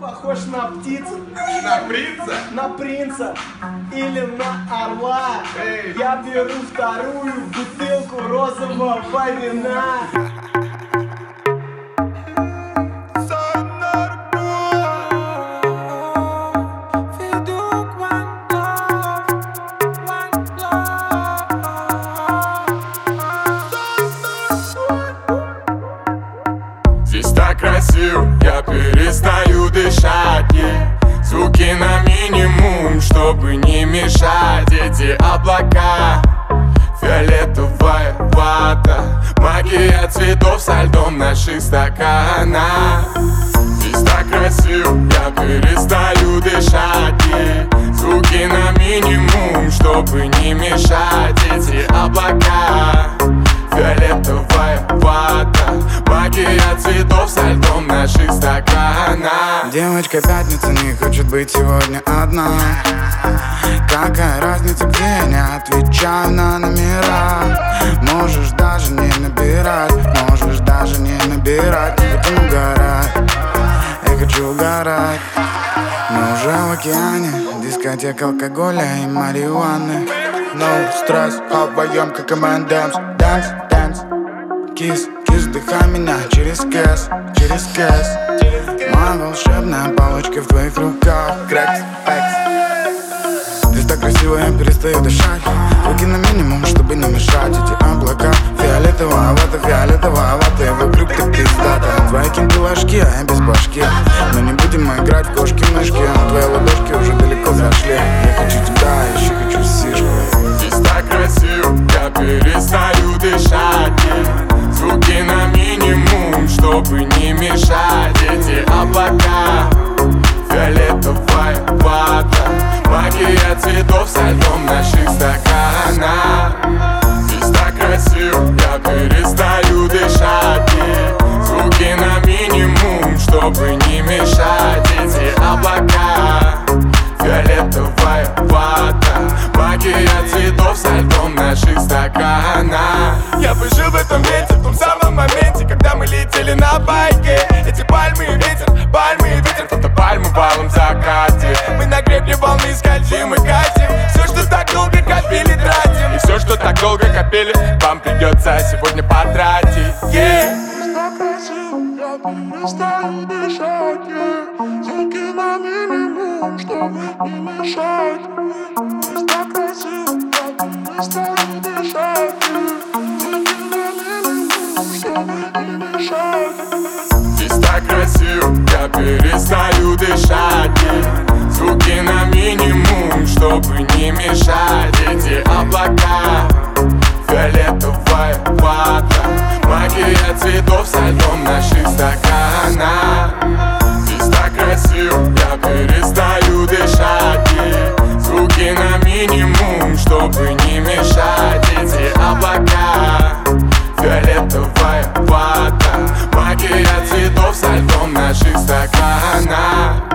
Похож на птицу, На принца? на принца или на орла. Эй. Я беру вторую бутылку розового вина. Здесь так красиво, я перестаю дышать yeah. Звуки на минимум, чтобы не мешать Эти облака, фиолетовая вата Магия цветов со льдом наших стаканах Здесь так красиво, я перестаю дышать yeah. Звуки на минимум, чтобы не мешать Эти облака, вата Магия цветов со льдом наших стаканах. Девочка пятница не хочет быть сегодня одна. Какая разница, где я не отвечаю на номера? Можешь даже не набирать, можешь даже не набирать. Не будем угорать, я хочу угорать. Мы уже в океане, дискотека алкоголя и марихуаны. No стресс, обоем как M&M's dance, кис, кис, вдыхай меня через кэс, через кэс. Моя волшебная палочка в твоих руках. Крэкс, пэкс Здесь так красиво, я перестаю дышать. Звуки на минимум, чтобы не мешать. Эти облака фиолетовая вата, фиолетовая вата вокруг ты пиздата Твои кенты ложки, а я без башки. Но не будем играть в кошки-мышки. Твои ладошки уже далеко зашли Цветов со льдом наших стаканах Здесь так красиво, я перестаю дышать. Yeah. Звуки на минимум, чтобы не мешать. Эти облака, фиолетовая вата. Магия цветов со льдом наших стаканах Я бы жил в этом месте, в том самом моменте Когда мы летели на байке. Эти пальмы ветер, пальмы ветер. Кто-то пальмы в закате Мы на гребне волны скользим и катим. Все, что так долго копили, тратим. И все, что так долго копили Вам придется сегодня потратить. Yeah. перестаю дышать. Звуки на минимум, чтобы не мешать так красиво, Красиво, я перестаю дышать. Звуки на минимум, чтобы не мешать Эти Takahana